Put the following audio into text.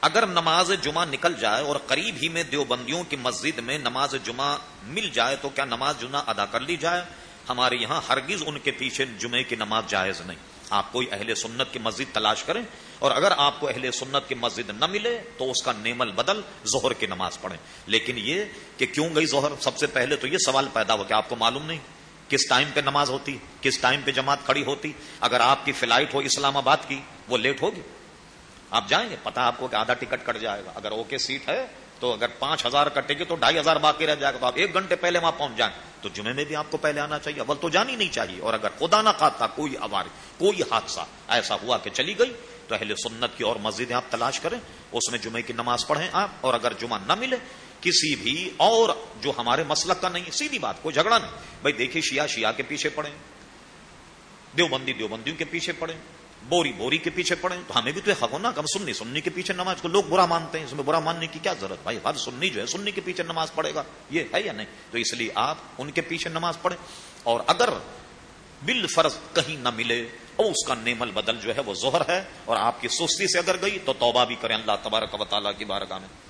اگر نماز جمعہ نکل جائے اور قریب ہی میں دیوبندیوں کی مسجد میں نماز جمعہ مل جائے تو کیا نماز جمعہ ادا کر لی جائے؟ ہمارے یہاں ہرگز ان کے پیچھے جمعے کی نماز جائز نہیں۔ آپ کوئی اہل سنت کی مسجد تلاش کریں اور اگر آپ کو اہل سنت کی مسجد نہ ملے تو اس کا نیمل بدل ظہر کی نماز پڑھیں۔ لیکن یہ کہ کیوں گئی ظہر؟ سب سے پہلے تو یہ سوال پیدا ہو کہ آپ کو معلوم نہیں۔ کس ٹائم پہ نماز ہوتی؟ کس ٹائم پہ جماعت کھڑی ہوتی؟ اگر آپ کی فلائٹ ہو اسلام آباد کی، وہ لیٹ ہوگی؟ آپ جائیں گے، پتا آپ کو کہ آدھا ٹکٹ کٹ جائے گا۔ اگر اوکے سیٹ ہے تو اگر پانچ ہزار کٹے گی تو ڈھائی ہزار باقی رہ جائے گا۔ تو آپ ایک گھنٹے پہلے وہاں پہنچ جائیں۔ تو جمعے میں بھی آپ کو پہلے آنا چاہیے، اول تو جانی نہیں چاہیے۔ اور اگر خدا نہ خاصا کوئی آوار کوئی حادثہ ایسا ہوا کہ چلی گئی، تو اہل سنت کی اور مسجدیں آپ تلاش کریں۔ اس میں جمعے کی نماز پڑھیں آپ، اور اگر جمعہ نہ ملے، کسی بھی اور جو ہمارے مسلک کا نہیں سیدھی بات، کوئی جھگڑا نہیں۔ بھائی دیکھیے شیعہ شیعہ کے پیچھے پڑے دیوبندی، دیوبندیوں کے پیچھے پڑے بوری بوری کے پیچھے پڑے تو ہمیں بھی تو حق ہونا کہ ہم سننی سننی کے پیچھے نماز کو لوگ برا مانتے ہیں، اس میں برا ماننے کی کیا ضرورت؟ بھائی، ہر سننی جو ہے سننی کے پیچھے نماز پڑھے گا۔ یہ ہے یا نہیں؟ تو اس لیے آپ ان کے پیچھے نماز پڑھیں۔ اور اگر بل فرض کہیں نہ ملے اور اس کا نیمل بدل جو ہے، وہ زہر ہے اور آپ کی سستی سے اگر گئی تو توبہ بھی کریں اللہ تبارک و تعالیٰ کی بارگاہ میں۔